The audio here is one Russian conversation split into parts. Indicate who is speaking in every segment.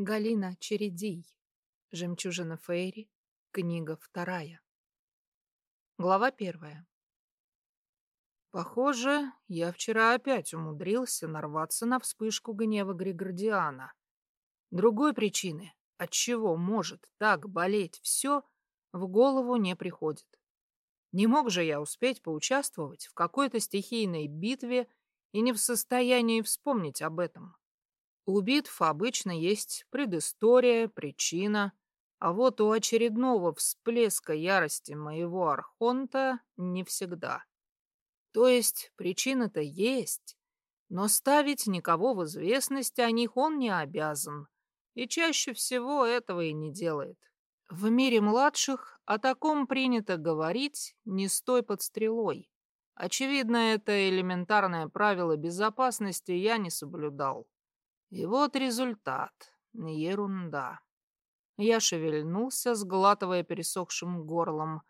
Speaker 1: Галина Чередий. Жемчужина Фейри. Книга вторая. Глава первая. Похоже, я вчера опять умудрился нарваться на вспышку гнева Григордиана. Другой причины, от чего может так болеть все, в голову не приходит. Не мог же я успеть поучаствовать в какой-то стихийной битве и не в состоянии вспомнить об этом. У битв обычно есть предыстория, причина, а вот у очередного всплеска ярости моего архонта не всегда. То есть причина-то есть, но ставить никого в известность о них он не обязан, и чаще всего этого и не делает. В мире младших о таком принято говорить «не стой под стрелой». Очевидно, это элементарное правило безопасности я не соблюдал. И вот результат. Ерунда. Я шевельнулся, сглатывая пересохшим горлом,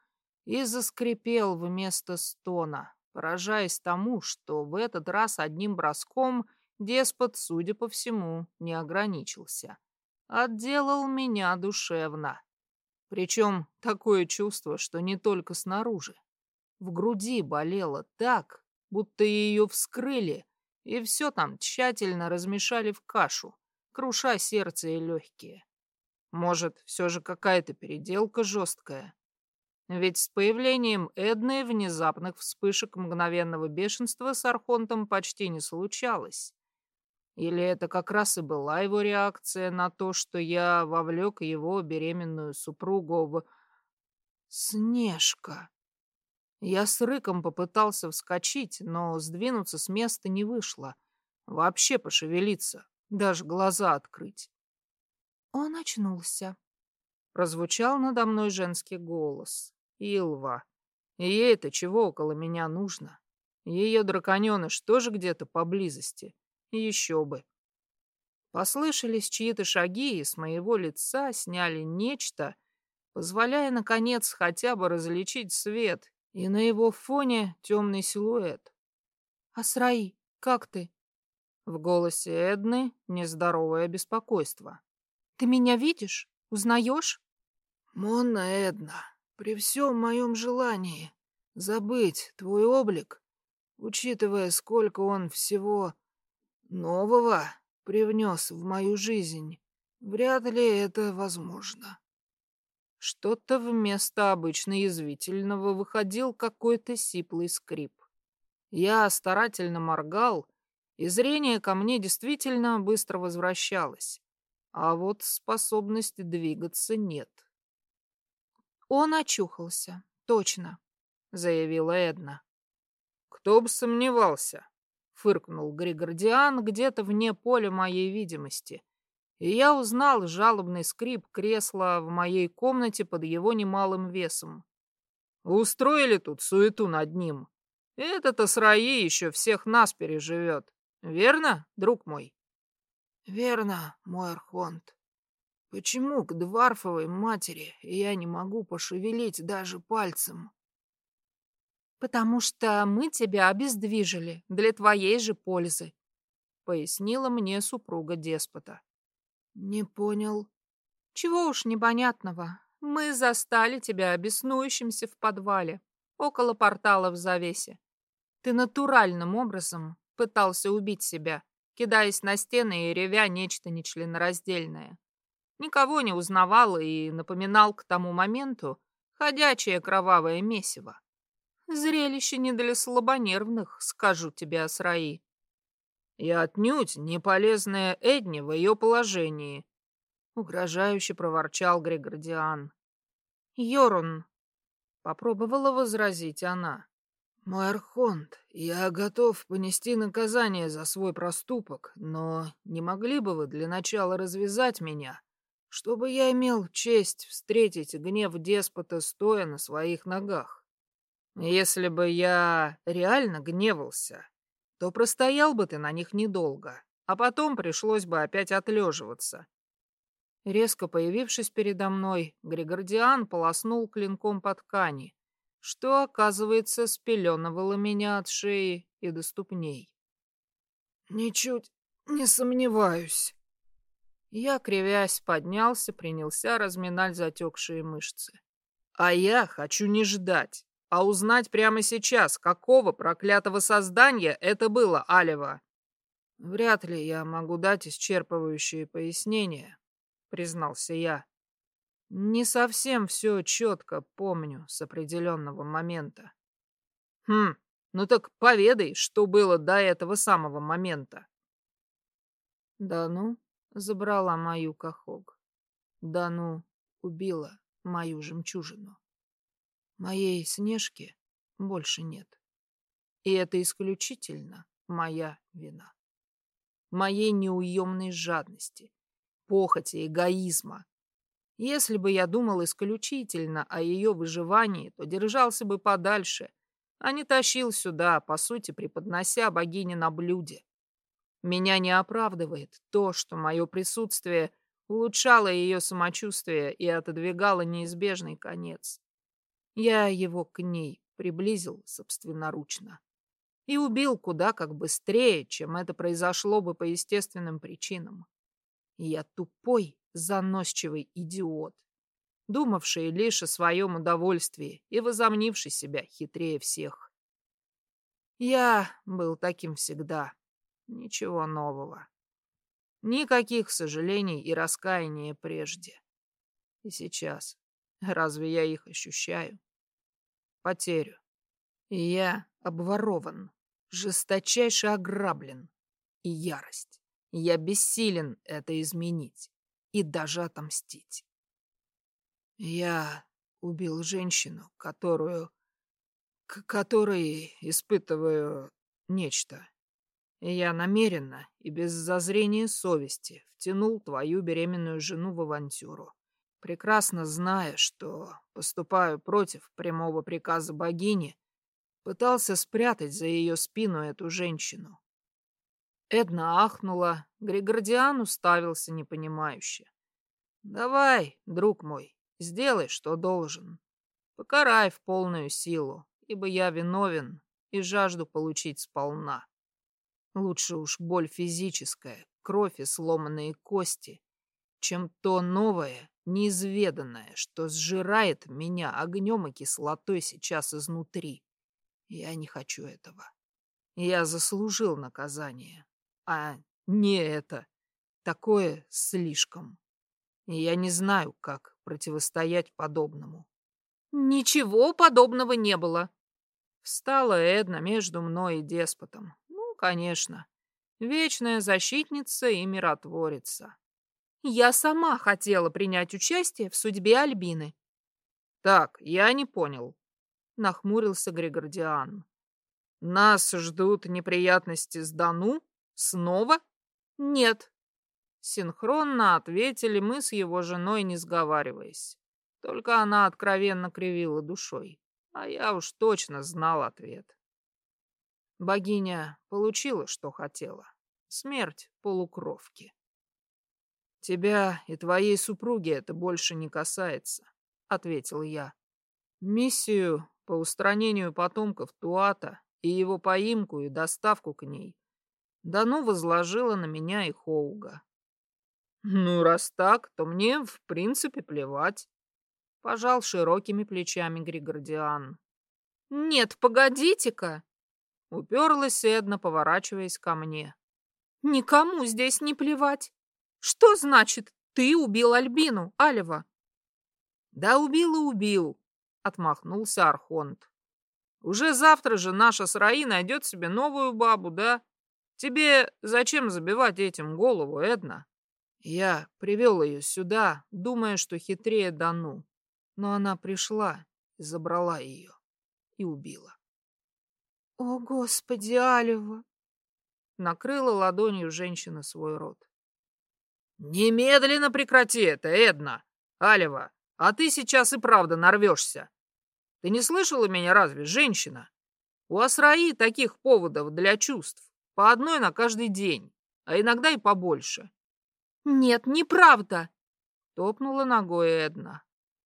Speaker 1: и заскрипел вместо стона, поражаясь тому, что в этот раз одним броском деспот, судя по всему, не ограничился. Отделал меня душевно. Причем такое чувство, что не только снаружи. В груди болело так, будто ее вскрыли и все там тщательно размешали в кашу, круша сердце и легкие. Может, все же какая-то переделка жесткая? Ведь с появлением Эдны внезапных вспышек мгновенного бешенства с Архонтом почти не случалось. Или это как раз и была его реакция на то, что я вовлек его беременную супругу в... Снежка. Я с рыком попытался вскочить, но сдвинуться с места не вышло. Вообще пошевелиться, даже глаза открыть. Он очнулся. Прозвучал надо мной женский голос. Илва. Ей-то чего около меня нужно? Ее драконеныш тоже где-то поблизости. Еще бы. Послышались чьи-то шаги, и с моего лица сняли нечто, позволяя, наконец, хотя бы различить свет и на его фоне темный силуэт. «Асраи, как ты?» В голосе Эдны нездоровое беспокойство. «Ты меня видишь? Узнаешь?» «Монна Эдна, при всем моем желании забыть твой облик, учитывая, сколько он всего нового привнес в мою жизнь, вряд ли это возможно». Что-то вместо обычно язвительного выходил какой-то сиплый скрип. Я старательно моргал, и зрение ко мне действительно быстро возвращалось. А вот способности двигаться нет. Он очухался, точно, заявила Эдна. Кто бы сомневался, фыркнул Григордиан где-то вне поля моей видимости и я узнал жалобный скрип кресла в моей комнате под его немалым весом. Устроили тут суету над ним. Этот Асраи еще всех нас переживет. Верно, друг мой? Верно, мой Архонт. Почему к Дварфовой матери я не могу пошевелить даже пальцем? Потому что мы тебя обездвижили для твоей же пользы, пояснила мне супруга деспота. «Не понял». «Чего уж непонятного. Мы застали тебя обеснующимся в подвале, около портала в завесе. Ты натуральным образом пытался убить себя, кидаясь на стены и ревя нечто нечленораздельное. Никого не узнавал и напоминал к тому моменту ходячее кровавое месиво. Зрелище не для слабонервных, скажу тебе, Асраи и отнюдь не полезная Эдни в ее положении», — угрожающе проворчал Григордиан. «Йорун», — попробовала возразить она. «Мой Архонт, я готов понести наказание за свой проступок, но не могли бы вы для начала развязать меня, чтобы я имел честь встретить гнев деспота стоя на своих ногах? Если бы я реально гневался, то простоял бы ты на них недолго, а потом пришлось бы опять отлеживаться. Резко появившись передо мной, Григордиан полоснул клинком по ткани, что, оказывается, спеленывало меня от шеи и до ступней. «Ничуть не сомневаюсь», Я, кривясь, поднялся, принялся разминать затекшие мышцы. А я хочу не ждать, а узнать прямо сейчас, какого проклятого создания это было, Алева. Вряд ли я могу дать исчерпывающие пояснения, признался я. Не совсем все четко помню с определенного момента. Хм, ну так поведай, что было до этого самого момента. Да ну, забрала мою кахог. Да ну, убила мою жемчужину. Моей Снежки больше нет. И это исключительно моя вина. Моей неуемной жадности, похоти, эгоизма. Если бы я думал исключительно о ее выживании, то держался бы подальше, а не тащил сюда, по сути, преподнося богине на блюде. Меня не оправдывает то, что мое присутствие улучшало ее самочувствие и отодвигало неизбежный конец. Я его к ней приблизил собственноручно и убил куда как быстрее, чем это произошло бы по естественным причинам. Я тупой, заносчивый идиот, думавший лишь о своем удовольствии и возомнивший себя хитрее всех. Я был таким всегда. Ничего нового. Никаких сожалений и раскаяния прежде. И сейчас. Разве я их ощущаю? Потерю. И я обворован, жесточайше ограблен. И ярость. Я бессилен это изменить и даже отомстить. Я убил женщину, которую... к которой испытываю нечто. Я намеренно и без зазрения совести втянул твою беременную жену в авантюру, прекрасно зная, что поступаю против прямого приказа богини, пытался спрятать за ее спину эту женщину. Эдна ахнула, Григордиан уставился непонимающе. «Давай, друг мой, сделай, что должен. Покарай в полную силу, ибо я виновен и жажду получить сполна». Лучше уж боль физическая, кровь и сломанные кости, чем то новое, неизведанное, что сжирает меня огнем и кислотой сейчас изнутри. Я не хочу этого. Я заслужил наказание, а не это. Такое слишком. И я не знаю, как противостоять подобному. Ничего подобного не было. Встала Эдна между мной и деспотом конечно. Вечная защитница и миротворица. Я сама хотела принять участие в судьбе Альбины. Так, я не понял. Нахмурился Григордиан. Нас ждут неприятности с Дану? Снова? Нет. Синхронно ответили мы с его женой, не сговариваясь. Только она откровенно кривила душой. А я уж точно знал ответ. Богиня получила, что хотела. Смерть полукровки. Тебя и твоей супруги это больше не касается, ответил я. Миссию по устранению потомков Туата и его поимку и доставку к ней Дану возложила на меня и Хоуга. Ну, раз так, то мне, в принципе, плевать. Пожал широкими плечами Григордиан. Нет, погодите-ка, Уперлась Эдна, поворачиваясь ко мне. «Никому здесь не плевать. Что значит, ты убил Альбину, Алева?» «Да убил и убил», — отмахнулся Архонт. «Уже завтра же наша Сраи найдет себе новую бабу, да? Тебе зачем забивать этим голову, Эдна?» Я привел ее сюда, думая, что хитрее Дану, но она пришла забрала ее и убила. «О, Господи, Алева!» Накрыла ладонью женщина свой рот. «Немедленно прекрати это, Эдна! Алева, а ты сейчас и правда нарвешься. Ты не слышала меня разве, женщина? У Асраи таких поводов для чувств по одной на каждый день, а иногда и побольше». «Нет, неправда!» — топнула ногой Эдна.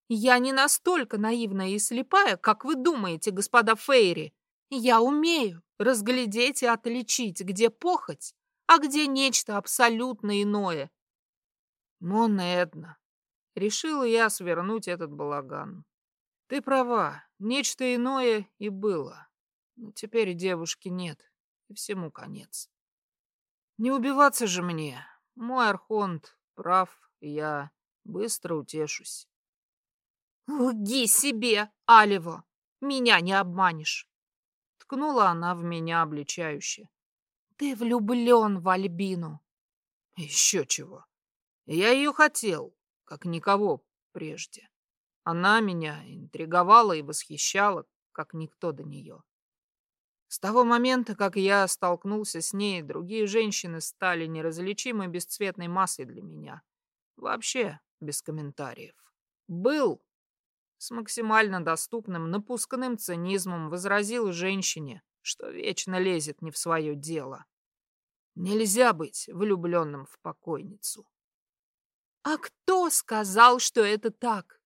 Speaker 1: «Я не настолько наивная и слепая, как вы думаете, господа Фейри. Я умею разглядеть и отличить, где похоть, а где нечто абсолютно иное. Монна Эдна, решила я свернуть этот балаган. Ты права, нечто иное и было. Но теперь девушки нет, и всему конец. Не убиваться же мне. Мой Архонт прав, я быстро утешусь.
Speaker 2: «Лги себе, Алево! Меня не обманешь!»
Speaker 1: Ткнула она в меня обличающе.
Speaker 2: «Ты влюблен в Альбину!»
Speaker 1: «Еще чего! Я ее хотел, как никого прежде. Она меня интриговала и восхищала, как никто до нее. С того момента, как я столкнулся с ней, другие женщины стали неразличимой бесцветной массой для меня. Вообще без комментариев. Был с максимально доступным напускным цинизмом возразил женщине, что вечно лезет не в свое дело. Нельзя быть влюбленным в покойницу.
Speaker 2: А кто сказал, что это так?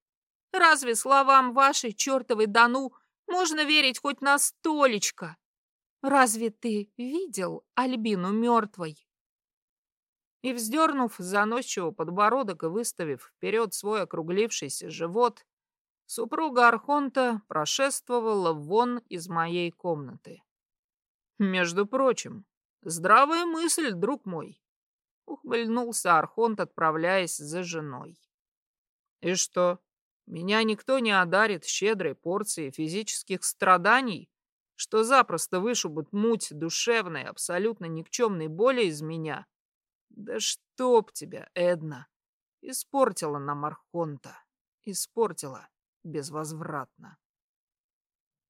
Speaker 2: Разве словам вашей чертовой Дану можно верить хоть на столечко? Разве ты видел Альбину мертвой?
Speaker 1: И, вздернув заносчиво подбородок и выставив вперед свой округлившийся живот, супруга Архонта прошествовала вон из моей комнаты. Между прочим, здравая мысль, друг мой, ухмыльнулся Архонт, отправляясь за женой. И что, меня никто не одарит щедрой порцией физических страданий, что запросто вышибут муть душевной, абсолютно никчемной боли из меня? Да чтоб тебя, Эдна! Испортила нам Архонта. Испортила безвозвратно.